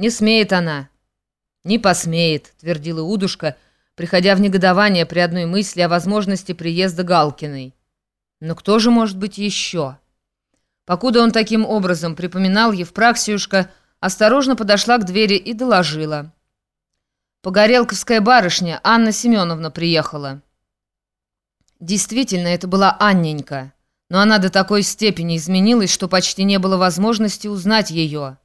Не смеет она». «Не посмеет», — твердила Удушка, приходя в негодование при одной мысли о возможности приезда Галкиной. «Но кто же может быть еще?» Покуда он таким образом припоминал, Евпраксиюшка осторожно подошла к двери и доложила. «Погорелковская барышня Анна Семеновна приехала». Действительно, это была Анненька, но она до такой степени изменилась, что почти не было возможности узнать ее.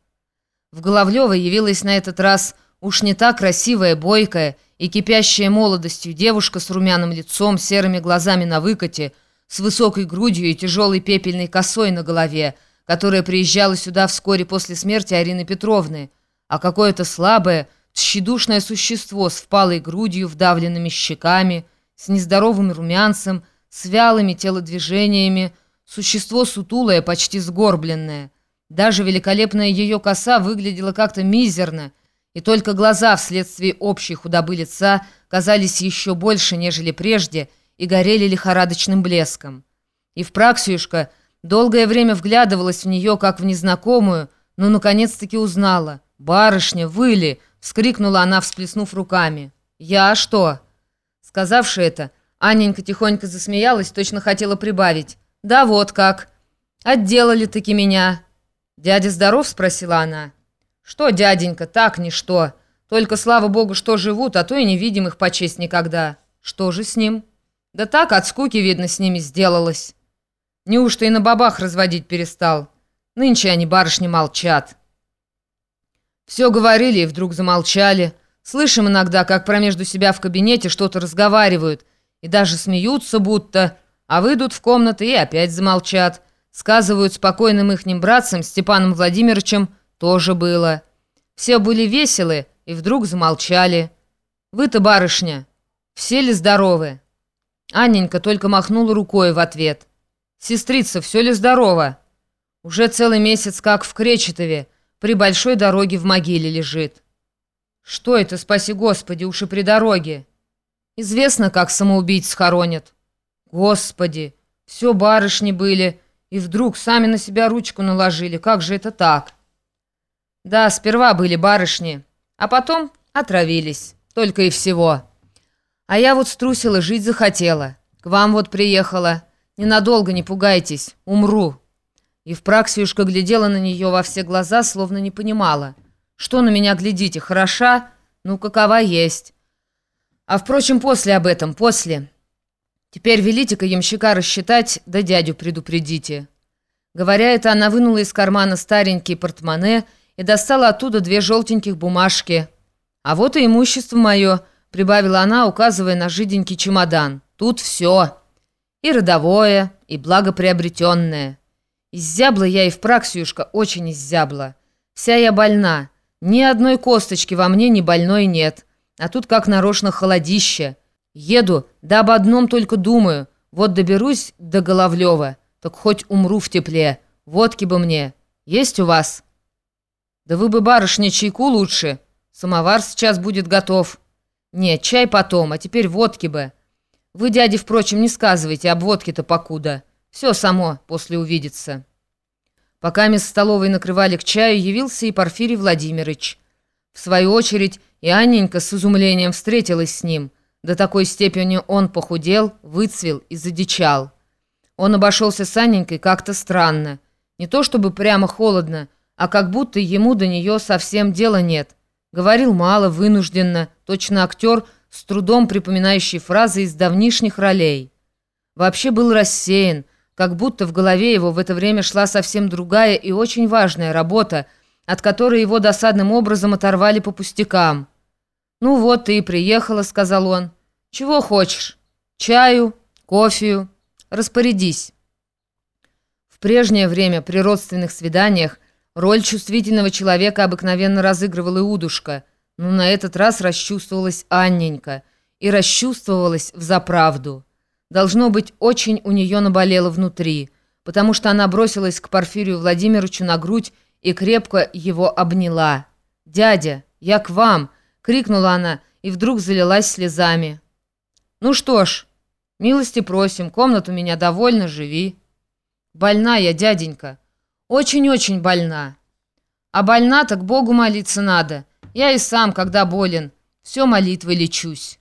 В Головлево явилась на этот раз уж не та красивая, бойкая и кипящая молодостью девушка с румяным лицом, серыми глазами на выкате, с высокой грудью и тяжелой пепельной косой на голове, которая приезжала сюда вскоре после смерти Арины Петровны, а какое-то слабое, тщедушное существо с впалой грудью, вдавленными щеками, с нездоровым румянцем, с вялыми телодвижениями, существо сутулое, почти сгорбленное. Даже великолепная ее коса выглядела как-то мизерно, и только глаза вследствие общей худобы лица казались еще больше, нежели прежде, и горели лихорадочным блеском. И в Праксиюшка долгое время вглядывалась в нее, как в незнакомую, но наконец-таки узнала. «Барышня, вы ли?» — вскрикнула она, всплеснув руками. «Я что?» Сказавши это, Анненька тихонько засмеялась, точно хотела прибавить. «Да вот как. Отделали-таки меня». «Дядя здоров?» — спросила она. «Что, дяденька, так ничто. Только, слава богу, что живут, а то и не видим их почесть никогда. Что же с ним?» «Да так, от скуки, видно, с ними сделалось. Неужто и на бабах разводить перестал? Нынче они, барышни, молчат». Все говорили и вдруг замолчали. Слышим иногда, как промежду себя в кабинете что-то разговаривают, и даже смеются будто, а выйдут в комнаты и опять замолчат. Сказывают спокойным ихним братцам Степаном Владимировичем тоже было. Все были веселы и вдруг замолчали. «Вы-то, барышня, все ли здоровы?» Анненька только махнула рукой в ответ. «Сестрица, все ли здорово?» «Уже целый месяц как в Кречетове, при большой дороге в могиле лежит». «Что это, спаси Господи, уж и при дороге?» «Известно, как самоубийц хоронят». «Господи, все барышни были, и вдруг сами на себя ручку наложили. Как же это так?» «Да, сперва были барышни, а потом отравились. Только и всего. А я вот струсила, жить захотела. К вам вот приехала. Ненадолго, не пугайтесь, умру». И в Праксиюшка глядела на нее во все глаза, словно не понимала – что на меня глядите, хороша? Ну, какова есть. А, впрочем, после об этом, после. Теперь велите-ка ямщика рассчитать, да дядю предупредите». Говоря это, она вынула из кармана старенький портмоне и достала оттуда две желтеньких бумажки. «А вот и имущество мое», — прибавила она, указывая на жиденький чемодан. «Тут все. И родовое, и благоприобретенное. Иззябла я и в праксиюшка очень иззябла. Вся я больна». Ни одной косточки во мне ни больной нет. А тут как нарочно холодище. Еду, да об одном только думаю. Вот доберусь до Головлева, так хоть умру в тепле. Водки бы мне. Есть у вас? Да вы бы, барышня, чайку лучше. Самовар сейчас будет готов. Нет, чай потом, а теперь водки бы. Вы, дяде, впрочем, не сказывайте об водке-то покуда. Все само после увидится». Пока мисс столовой накрывали к чаю, явился и Порфирий Владимирович. В свою очередь и Анненька с изумлением встретилась с ним. До такой степени он похудел, выцвел и задичал. Он обошелся с Анненькой как-то странно. Не то чтобы прямо холодно, а как будто ему до нее совсем дела нет. Говорил мало, вынужденно, точно актер, с трудом припоминающий фразы из давнишних ролей. Вообще был рассеян, как будто в голове его в это время шла совсем другая и очень важная работа, от которой его досадным образом оторвали по пустякам. «Ну вот ты и приехала», — сказал он. «Чего хочешь? Чаю? Кофею? Распорядись». В прежнее время при родственных свиданиях роль чувствительного человека обыкновенно разыгрывала Иудушка, но на этот раз расчувствовалась Анненька и расчувствовалась взаправду. Должно быть, очень у нее наболело внутри, потому что она бросилась к Порфирию Владимировичу на грудь и крепко его обняла. «Дядя, я к вам!» — крикнула она и вдруг залилась слезами. «Ну что ж, милости просим, комнату меня довольно, живи». «Больна я, дяденька, очень-очень больна». А больна так Богу молиться надо. Я и сам, когда болен, все молитвой лечусь».